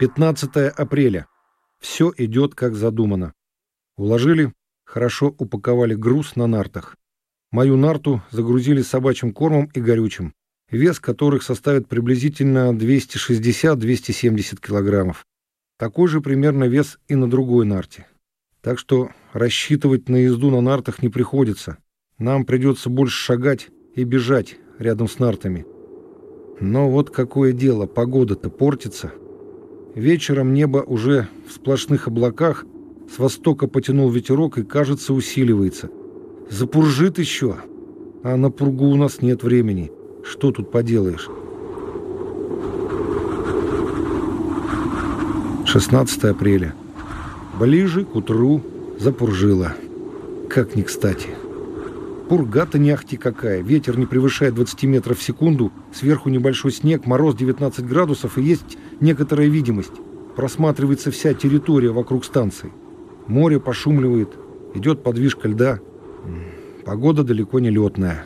15 апреля. Все идет как задумано. Уложили, хорошо упаковали груз на нартах. Мою нарту загрузили собачьим кормом и горючим, вес которых составит приблизительно 260-270 килограммов. Такой же примерно вес и на другой нарте. Так что рассчитывать на езду на нартах не приходится. Нам придется больше шагать и бежать рядом с нартами. Но вот какое дело, погода-то портится. Вечером небо уже в сплошных облаках, с востока потянул ветерок и, кажется, усиливается. Запуржит еще, а на пургу у нас нет времени. Что тут поделаешь? 16 апреля. Ближе к утру запуржило. Как ни кстати. Пурга-то не ахти какая. Ветер не превышает 20 метров в секунду, сверху небольшой снег, мороз 19 градусов и есть некоторая видимость. Просматривается вся территория вокруг станции. Море пошумливает, идет подвижка льда. Погода далеко не летная.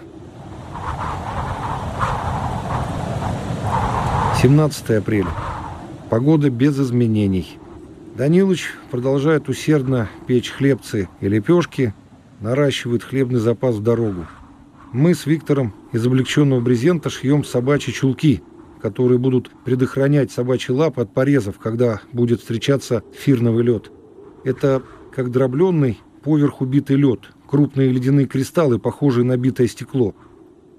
17 апреля. Погода без изменений. Данилыч продолжает усердно печь хлебцы и лепешки, наращивает хлебный запас в дорогу. Мы с Виктором из облегченного брезента шьем собачьи чулки, которые будут предохранять собачьи лапы от порезов, когда будет встречаться фирновый лед. Это как дробленный, поверху битый лед, крупные ледяные кристаллы, похожие на битое стекло.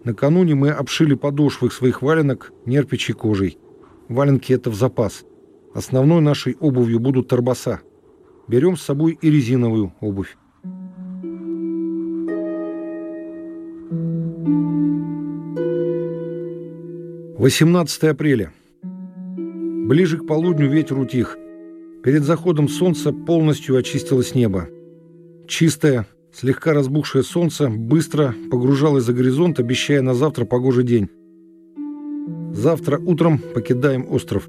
Накануне мы обшили подошвы своих валенок нерпичьей кожей. Валенки это в запас. Основной нашей обувью будут торбоса. Берем с собой и резиновую обувь. 18 апреля. Ближе к полудню ветер утих. Перед заходом солнца полностью очистилось небо. Чистое, слегка разбухшее солнце быстро погружалось за горизонт, обещая на завтра погожий день. Завтра утром покидаем остров.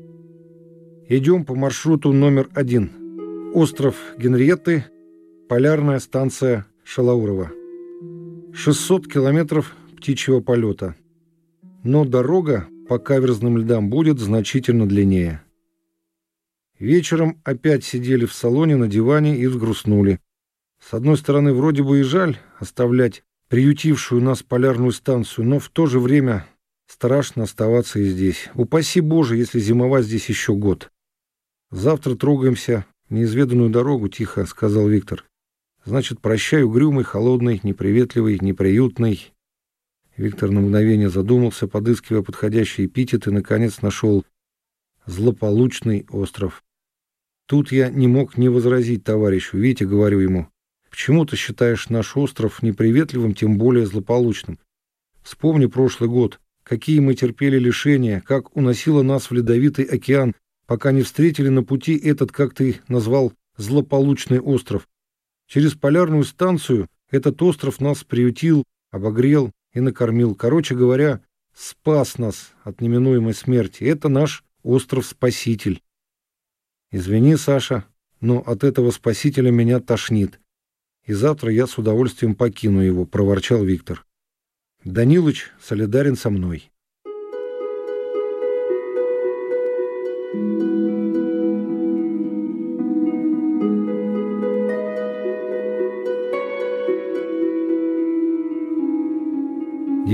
Идем по маршруту номер один. Остров Генриетты, полярная станция Шалаурова. 600 километров птичьего полета. Но дорога по каверзным льдам будет значительно длиннее. Вечером опять сидели в салоне на диване и взгрустнули. С одной стороны, вроде бы и жаль оставлять приютившую нас полярную станцию, но в то же время страшно оставаться и здесь. Упаси Боже, если зимовать здесь еще год. Завтра трогаемся неизведанную дорогу, тихо сказал Виктор. Значит, прощай, угрюмый, холодный, неприветливый, неприютный, Виктор на мгновение задумался, подыскивая подходящий эпитет, и, наконец, нашел «злополучный остров». Тут я не мог не возразить товарищу. Витя, говорю ему, почему ты считаешь наш остров неприветливым, тем более злополучным? Вспомни прошлый год, какие мы терпели лишения, как уносило нас в ледовитый океан, пока не встретили на пути этот, как ты назвал, злополучный остров. Через полярную станцию этот остров нас приютил, обогрел, и накормил. Короче говоря, спас нас от неминуемой смерти. Это наш остров-спаситель. Извини, Саша, но от этого спасителя меня тошнит. И завтра я с удовольствием покину его, проворчал Виктор. Данилыч солидарен со мной.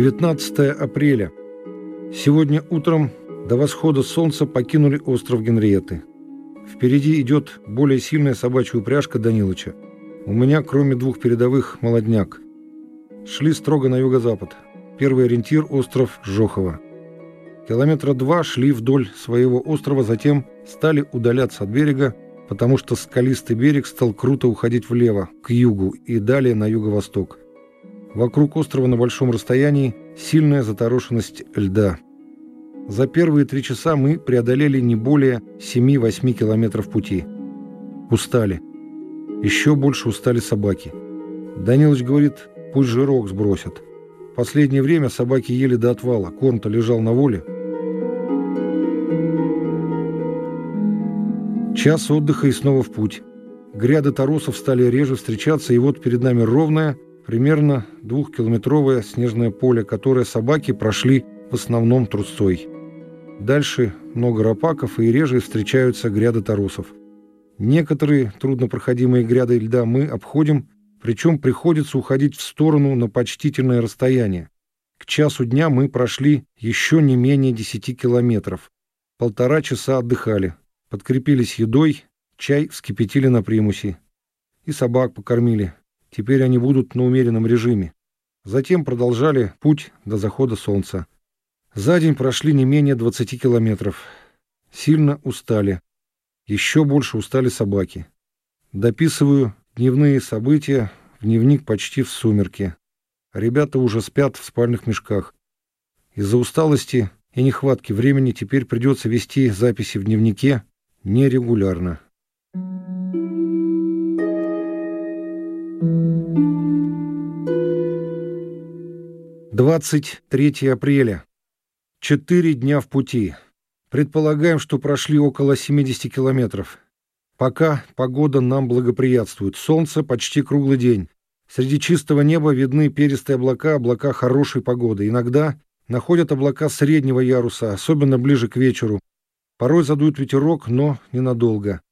19 апреля. Сегодня утром до восхода солнца покинули остров Генриеты. Впереди идет более сильная собачья упряжка Данилыча. У меня, кроме двух передовых, молодняк. Шли строго на юго-запад. Первый ориентир – остров Жохова. Километра два шли вдоль своего острова, затем стали удаляться от берега, потому что скалистый берег стал круто уходить влево, к югу и далее на юго-восток. Вокруг острова на большом расстоянии сильная заторошенность льда. За первые три часа мы преодолели не более 7-8 километров пути. Устали. Еще больше устали собаки. Данилович говорит, пусть жирок сбросят. Последнее время собаки ели до отвала, корм-то лежал на воле. Час отдыха и снова в путь. Гряды торосов стали реже встречаться, и вот перед нами ровная, примерно двухкилометровое снежное поле, которое собаки прошли в основном трусцой. Дальше много рапаков и реже встречаются гряды торосов. Некоторые труднопроходимые гряды льда мы обходим, причем приходится уходить в сторону на почтительное расстояние. К часу дня мы прошли еще не менее 10 километров. Полтора часа отдыхали, подкрепились едой, чай вскипятили на примусе. И собак покормили. Теперь они будут на умеренном режиме. Затем продолжали путь до захода солнца. За день прошли не менее 20 километров. Сильно устали. Еще больше устали собаки. Дописываю дневные события в дневник почти в сумерки. Ребята уже спят в спальных мешках. Из-за усталости и нехватки времени теперь придется вести записи в дневнике нерегулярно. Двадцать третье апреля. Четыре дня в пути. Предполагаем, что прошли около 70 километров. Пока погода нам благоприятствует. Солнце почти круглый день. Среди чистого неба видны перистые облака, облака хорошей погоды. Иногда находят облака среднего яруса, особенно ближе к вечеру. Порой задует ветерок, но ненадолго.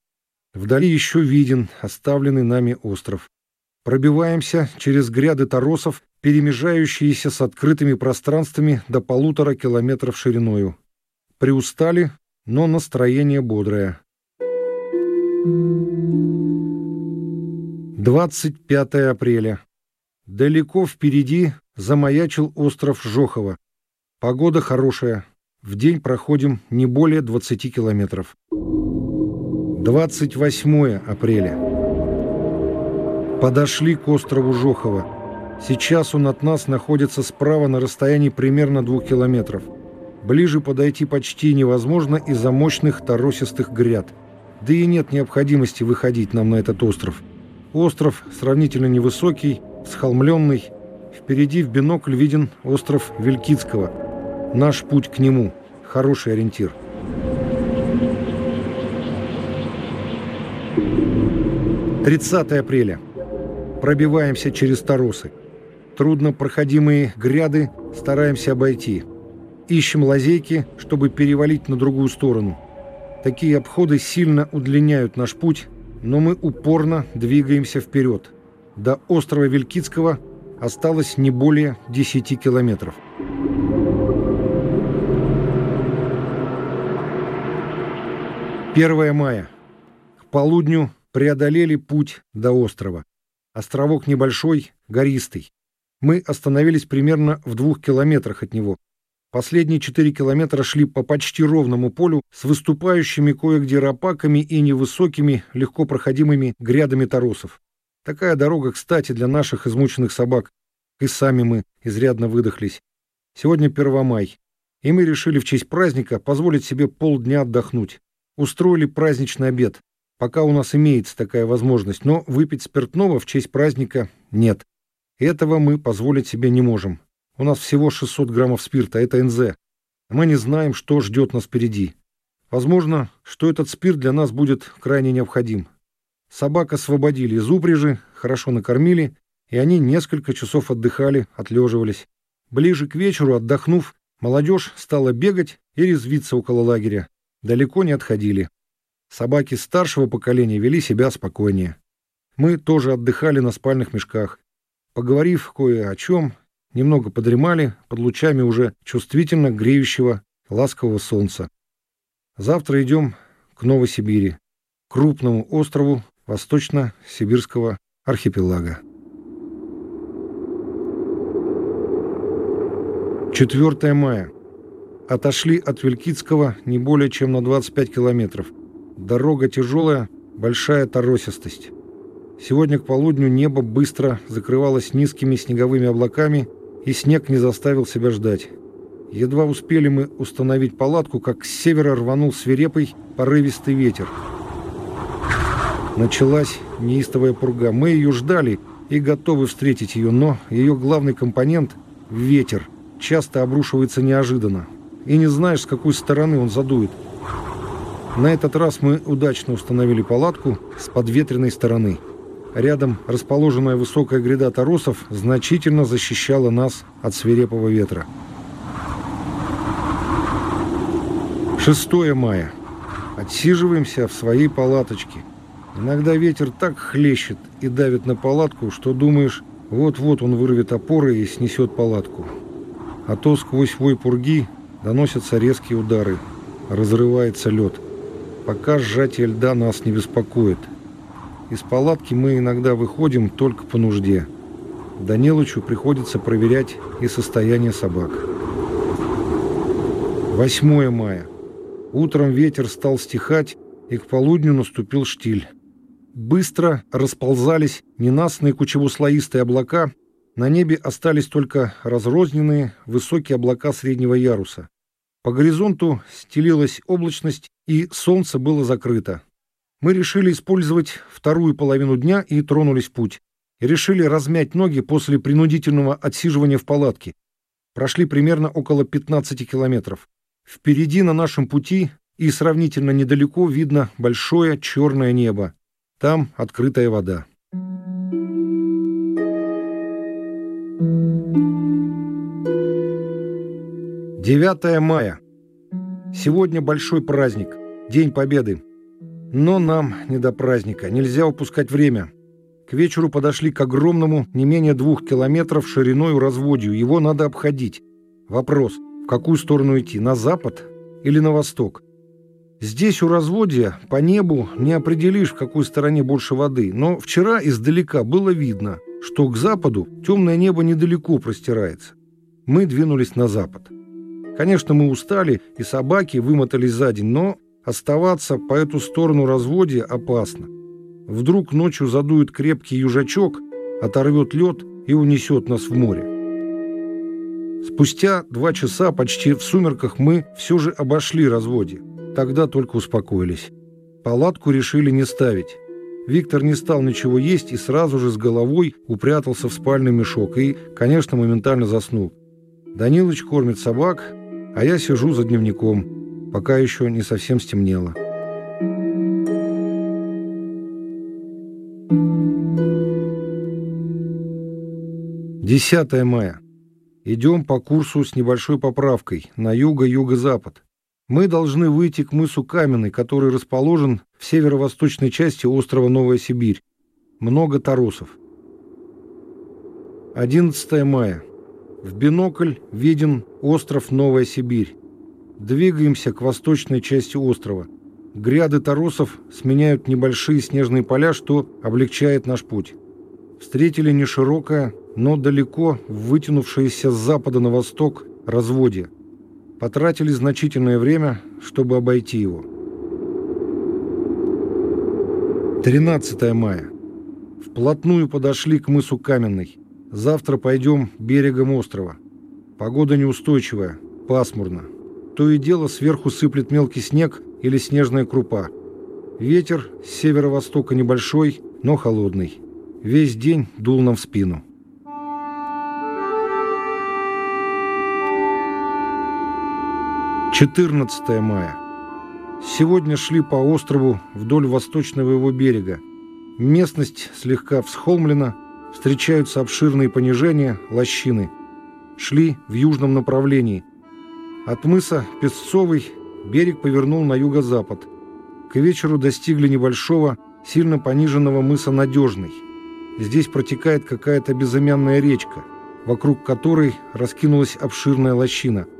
Вдали еще виден оставленный нами остров. Пробиваемся через гряды торосов, перемежающиеся с открытыми пространствами до полутора километров шириною. Приустали, но настроение бодрое. 25 апреля. Далеко впереди замаячил остров Жохова. Погода хорошая. В день проходим не более 20 километров. 28 апреля. Подошли к острову Жохова. Сейчас он от нас находится справа на расстоянии примерно двух километров. Ближе подойти почти невозможно из-за мощных торосистых гряд. Да и нет необходимости выходить нам на этот остров. Остров сравнительно невысокий, схолмленный. Впереди в бинокль виден остров Вилькицкого. Наш путь к нему – хороший ориентир. Тридцатое апреля. Пробиваемся через Торосы. Трудно проходимые гряды стараемся обойти. Ищем лазейки, чтобы перевалить на другую сторону. Такие обходы сильно удлиняют наш путь – но мы упорно двигаемся вперед. До острова Вилькицкого осталось не более 10 километров. Первое мая. К полудню преодолели путь до острова. Островок небольшой, гористый. Мы остановились примерно в двух километрах от него. Последние четыре километра шли по почти ровному полю с выступающими кое-где рапаками и невысокими, легко проходимыми грядами торосов. Такая дорога, кстати, для наших измученных собак. И сами мы изрядно выдохлись. Сегодня Первомай, и мы решили в честь праздника позволить себе полдня отдохнуть. Устроили праздничный обед, пока у нас имеется такая возможность, но выпить спиртного в честь праздника нет. Этого мы позволить себе не можем. У нас всего 600 граммов спирта, это НЗ. Мы не знаем, что ждет нас впереди. Возможно, что этот спирт для нас будет крайне необходим. Собак освободили из упряжи, хорошо накормили, и они несколько часов отдыхали, отлеживались. Ближе к вечеру, отдохнув, молодежь стала бегать и резвиться около лагеря. Далеко не отходили. Собаки старшего поколения вели себя спокойнее. Мы тоже отдыхали на спальных мешках. Поговорив кое о чем, немного подремали под лучами уже чувствительно греющего ласкового солнца. Завтра идем к Новосибири, крупному острову восточно-сибирского архипелага. 4 мая. Отошли от Вилькицкого не более чем на 25 километров. Дорога тяжелая, большая торосистость. Сегодня к полудню небо быстро закрывалось низкими снеговыми облаками – и снег не заставил себя ждать. Едва успели мы установить палатку, как с севера рванул свирепый, порывистый ветер. Началась неистовая пурга. Мы ее ждали и готовы встретить ее, но ее главный компонент — ветер — часто обрушивается неожиданно. И не знаешь, с какой стороны он задует. На этот раз мы удачно установили палатку с подветренной стороны — Рядом расположенная высокая гряда торосов значительно защищала нас от свирепого ветра. 6 мая. Отсиживаемся в своей палаточке. Иногда ветер так хлещет и давит на палатку, что думаешь, вот-вот он вырвет опоры и снесет палатку. А то сквозь вой пурги доносятся резкие удары. Разрывается лед. Пока сжатие льда нас не беспокоит. Из палатки мы иногда выходим только по нужде. Данилычу приходится проверять и состояние собак. 8 мая. Утром ветер стал стихать, и к полудню наступил штиль. Быстро расползались ненастные кучево-слоистые облака, на небе остались только разрозненные высокие облака среднего яруса. По горизонту стелилась облачность, и солнце было закрыто. Мы решили использовать вторую половину дня и тронулись в путь. Решили размять ноги после принудительного отсиживания в палатке. Прошли примерно около 15 километров. Впереди на нашем пути и сравнительно недалеко видно большое черное небо. Там открытая вода. Девятое мая. Сегодня большой праздник, День Победы. Но нам не до праздника, нельзя упускать время. К вечеру подошли к огромному, не менее двух километров шириной разводью. Его надо обходить. Вопрос, в какую сторону идти, на запад или на восток? Здесь у разводья по небу не определишь, в какой стороне больше воды. Но вчера издалека было видно, что к западу темное небо недалеко простирается. Мы двинулись на запад. Конечно, мы устали, и собаки вымотались за день, но оставаться по эту сторону разводья опасно. Вдруг ночью задует крепкий южачок, оторвет лед и унесет нас в море. Спустя два часа почти в сумерках мы все же обошли разводье. Тогда только успокоились. Палатку решили не ставить. Виктор не стал ничего есть и сразу же с головой упрятался в спальный мешок и, конечно, моментально заснул. Данилыч кормит собак, а я сижу за дневником, пока еще не совсем стемнело. 10 мая. Идем по курсу с небольшой поправкой на юго-юго-запад. Мы должны выйти к мысу Каменный, который расположен в северо-восточной части острова Новая Сибирь. Много торосов. 11 мая. В бинокль виден остров Новая Сибирь. Двигаемся к восточной части острова. Гряды торосов сменяют небольшие снежные поля, что облегчает наш путь. Встретили неширокое, но далеко вытянувшееся с запада на восток разводье. Потратили значительное время, чтобы обойти его. 13 мая. Вплотную подошли к мысу Каменный. Завтра пойдем берегом острова. Погода неустойчивая, пасмурно. То и дело сверху сыплет мелкий снег или снежная крупа. Ветер с северо-востока небольшой, но холодный. Весь день дул нам в спину. 14 мая. Сегодня шли по острову вдоль восточного его берега. Местность слегка всхолмлена, встречаются обширные понижения, лощины. Шли в южном направлении. От мыса Песцовый берег повернул на юго-запад. К вечеру достигли небольшого, сильно пониженного мыса Надежный. Здесь протекает какая-то безымянная речка, вокруг которой раскинулась обширная лощина –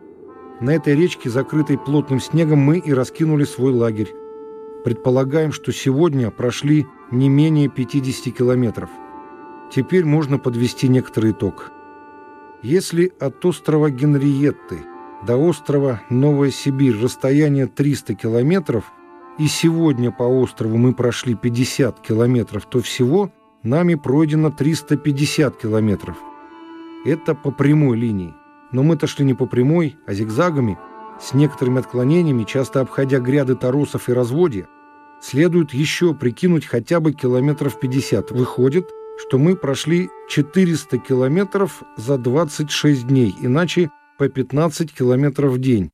на этой речке, закрытой плотным снегом, мы и раскинули свой лагерь. Предполагаем, что сегодня прошли не менее 50 километров. Теперь можно подвести некоторый итог. Если от острова Генриетты до острова Новая Сибирь расстояние 300 километров, и сегодня по острову мы прошли 50 километров, то всего нами пройдено 350 километров. Это по прямой линии. Но мы-то шли не по прямой, а зигзагами, с некоторыми отклонениями, часто обходя гряды торосов и разводья. Следует еще прикинуть хотя бы километров 50. Выходит, что мы прошли 400 километров за 26 дней, иначе по 15 километров в день.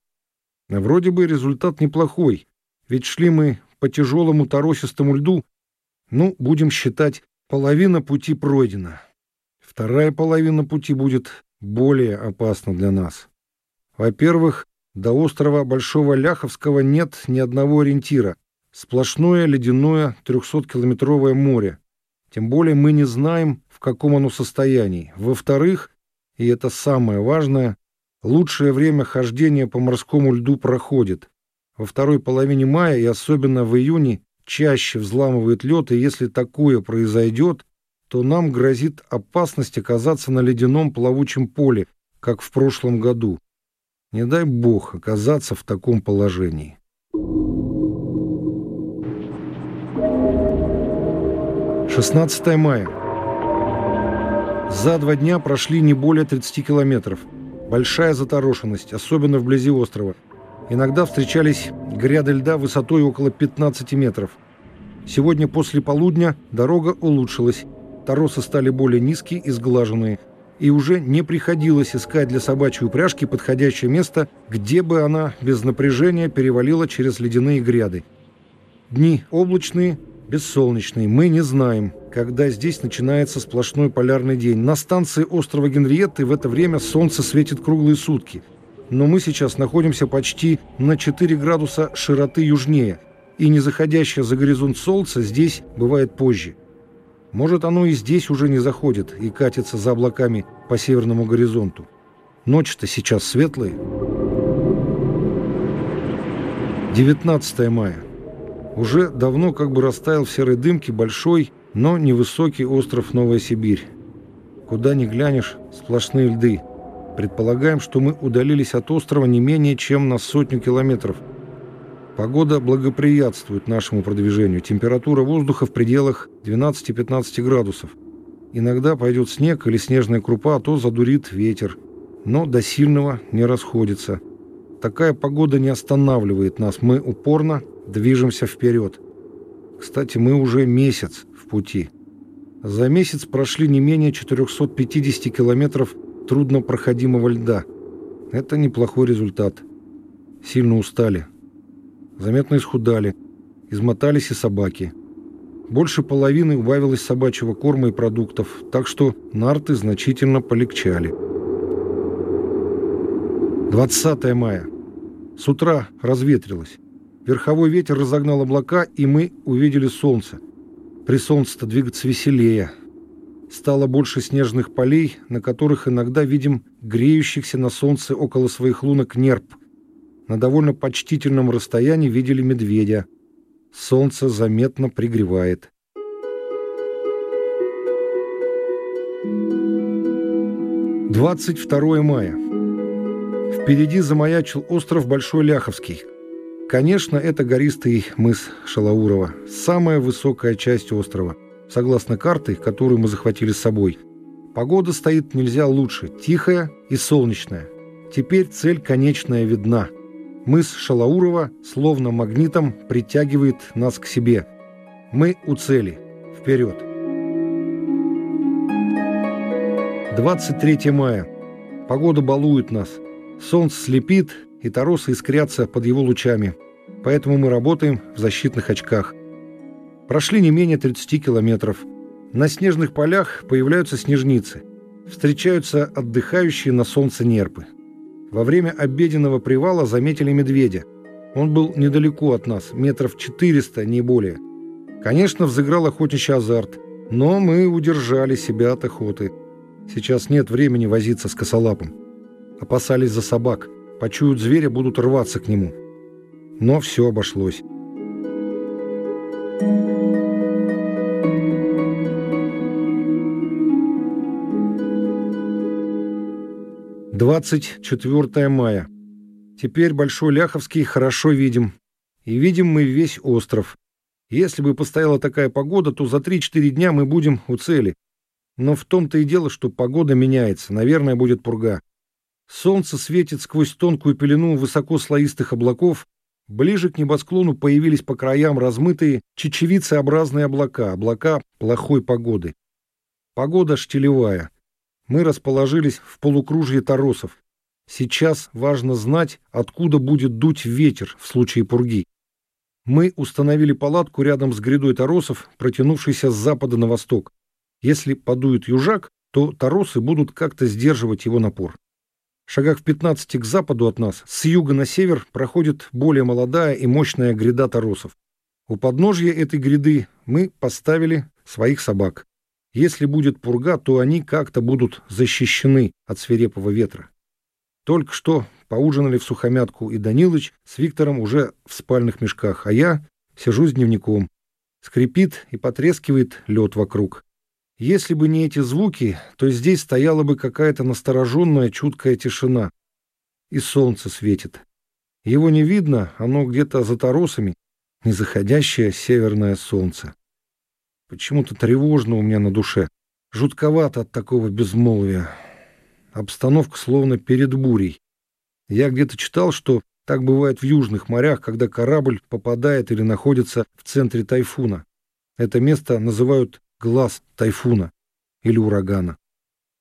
Вроде бы результат неплохой, ведь шли мы по тяжелому торосистому льду, ну, будем считать, половина пути пройдена. Вторая половина пути будет более опасно для нас. Во-первых, До острова Большого Ляховского нет ни одного ориентира. Сплошное ледяное 300-километровое море. Тем более мы не знаем, в каком оно состоянии. Во-вторых, и это самое важное, лучшее время хождения по морскому льду проходит. Во второй половине мая и особенно в июне чаще взламывает лед, и если такое произойдет, то нам грозит опасность оказаться на ледяном плавучем поле, как в прошлом году. Не дай бог оказаться в таком положении. Шестнадцатое мая. За два дня прошли не более 30 километров. Большая заторошенность, особенно вблизи острова. Иногда встречались гряды льда высотой около 15 метров. Сегодня после полудня дорога улучшилась. Торосы стали более низкие и сглаженные. И уже не приходилось искать для собачьей упряжки подходящее место, где бы она без напряжения перевалила через ледяные гряды. Дни облачные, бессолнечные. Мы не знаем, когда здесь начинается сплошной полярный день. На станции острова Генриетты в это время солнце светит круглые сутки – но мы сейчас находимся почти на 4 градуса широты южнее, и не заходящее за горизонт солнца здесь бывает позже. Может, оно и здесь уже не заходит и катится за облаками по северному горизонту. Ночь-то сейчас светлая. 19 мая. Уже давно как бы растаял в серой дымке большой, но невысокий остров Новая Сибирь. Куда ни глянешь, сплошные льды – Предполагаем, что мы удалились от острова не менее чем на сотню километров. Погода благоприятствует нашему продвижению. Температура воздуха в пределах 12-15 градусов. Иногда пойдет снег или снежная крупа, а то задурит ветер. Но до сильного не расходится. Такая погода не останавливает нас. Мы упорно движемся вперед. Кстати, мы уже месяц в пути. За месяц прошли не менее 450 километров труднопроходимого льда. Это неплохой результат. Сильно устали. Заметно исхудали. Измотались и собаки. Больше половины убавилось собачьего корма и продуктов, так что нарты значительно полегчали. 20 мая. С утра разветрилось. Верховой ветер разогнал облака, и мы увидели солнце. При солнце-то двигаться веселее – Стало больше снежных полей, на которых иногда видим греющихся на солнце около своих лунок нерп. На довольно почтительном расстоянии видели медведя. Солнце заметно пригревает. Двадцать второе мая. Впереди замаячил остров Большой Ляховский. Конечно, это гористый мыс Шалаурова, самая высокая часть острова – согласно карты, которую мы захватили с собой. Погода стоит нельзя лучше, тихая и солнечная. Теперь цель конечная видна. Мыс Шалаурова словно магнитом притягивает нас к себе. Мы у цели. Вперед! 23 мая. Погода балует нас. Солнце слепит, и торосы искрятся под его лучами. Поэтому мы работаем в защитных очках – Прошли не менее 30 километров. На снежных полях появляются снежницы. Встречаются отдыхающие на солнце нерпы. Во время обеденного привала заметили медведя. Он был недалеко от нас, метров 400, не более. Конечно, взыграл охотничий азарт, но мы удержали себя от охоты. Сейчас нет времени возиться с косолапом. Опасались за собак. Почуют зверя, будут рваться к нему. Но все обошлось. 24 мая. Теперь Большой Ляховский хорошо видим. И видим мы весь остров. Если бы постояла такая погода, то за 3-4 дня мы будем у цели. Но в том-то и дело, что погода меняется. Наверное, будет пурга. Солнце светит сквозь тонкую пелену высокослоистых облаков. Ближе к небосклону появились по краям размытые чечевицеобразные облака, облака плохой погоды. Погода штилевая. Мы расположились в полукружье торосов. Сейчас важно знать, откуда будет дуть ветер в случае пурги. Мы установили палатку рядом с грядой торосов, протянувшейся с запада на восток. Если подует южак, то торосы будут как-то сдерживать его напор. Шагах в 15 к западу от нас, с юга на север, проходит более молодая и мощная гряда торосов. У подножья этой гряды мы поставили своих собак. Если будет пурга, то они как-то будут защищены от свирепого ветра. Только что поужинали в сухомятку, и Данилыч с Виктором уже в спальных мешках, а я сижу с дневником. Скрипит и потрескивает лед вокруг. Если бы не эти звуки, то здесь стояла бы какая-то настороженная, чуткая тишина. И солнце светит. Его не видно, оно где-то за торосами, незаходящее северное солнце. Почему-то тревожно у меня на душе. Жутковато от такого безмолвия. Обстановка словно перед бурей. Я где-то читал, что так бывает в южных морях, когда корабль попадает или находится в центре тайфуна. Это место называют глаз тайфуна или урагана.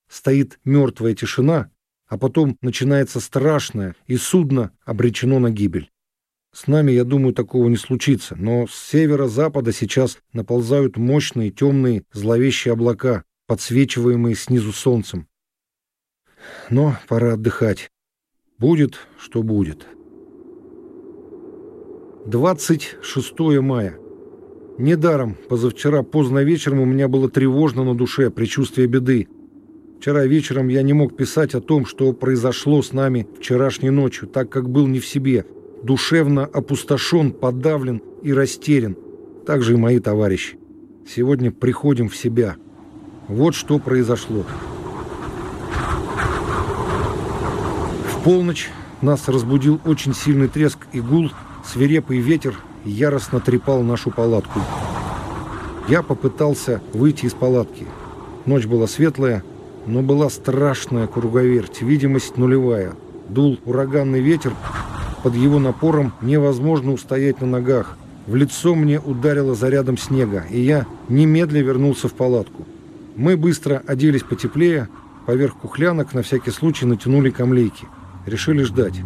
Стоит мертвая тишина, а потом начинается страшное, и судно обречено на гибель. С нами, я думаю, такого не случится, но с северо-запада сейчас наползают мощные, темные, зловещие облака, подсвечиваемые снизу солнцем. Но пора отдыхать. Будет, что будет. 26 мая. Недаром позавчера поздно вечером у меня было тревожно на душе, предчувствие беды. Вчера вечером я не мог писать о том, что произошло с нами вчерашней ночью, так как был не в себе, душевно опустошен, подавлен и растерян. Так же и мои товарищи. Сегодня приходим в себя. Вот что произошло. В полночь нас разбудил очень сильный треск и гул, свирепый ветер яростно трепал нашу палатку. Я попытался выйти из палатки. Ночь была светлая, но была страшная круговерть, видимость нулевая. Дул ураганный ветер, под его напором невозможно устоять на ногах. В лицо мне ударило зарядом снега, и я немедля вернулся в палатку. Мы быстро оделись потеплее, поверх кухлянок на всякий случай натянули камлейки. Решили ждать.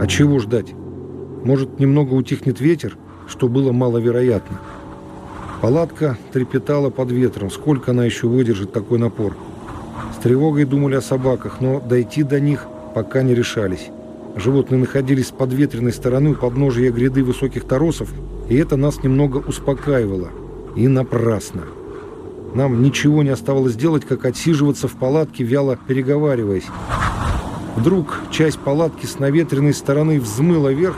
А чего ждать? Может, немного утихнет ветер, что было маловероятно. Палатка трепетала под ветром. Сколько она еще выдержит такой напор? С тревогой думали о собаках, но дойти до них пока не решались. Животные находились с подветренной стороны у подножия гряды высоких торосов, и это нас немного успокаивало. И напрасно. Нам ничего не оставалось делать, как отсиживаться в палатке, вяло переговариваясь. Вдруг часть палатки с наветренной стороны взмыла вверх,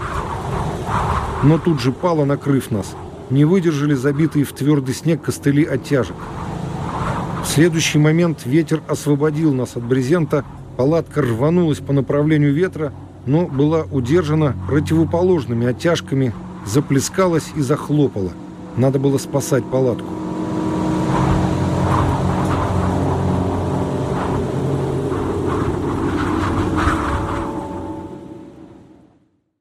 но тут же пала, накрыв нас. Не выдержали забитые в твердый снег костыли оттяжек. В следующий момент ветер освободил нас от брезента, палатка рванулась по направлению ветра, но была удержана противоположными оттяжками, заплескалась и захлопала. Надо было спасать палатку.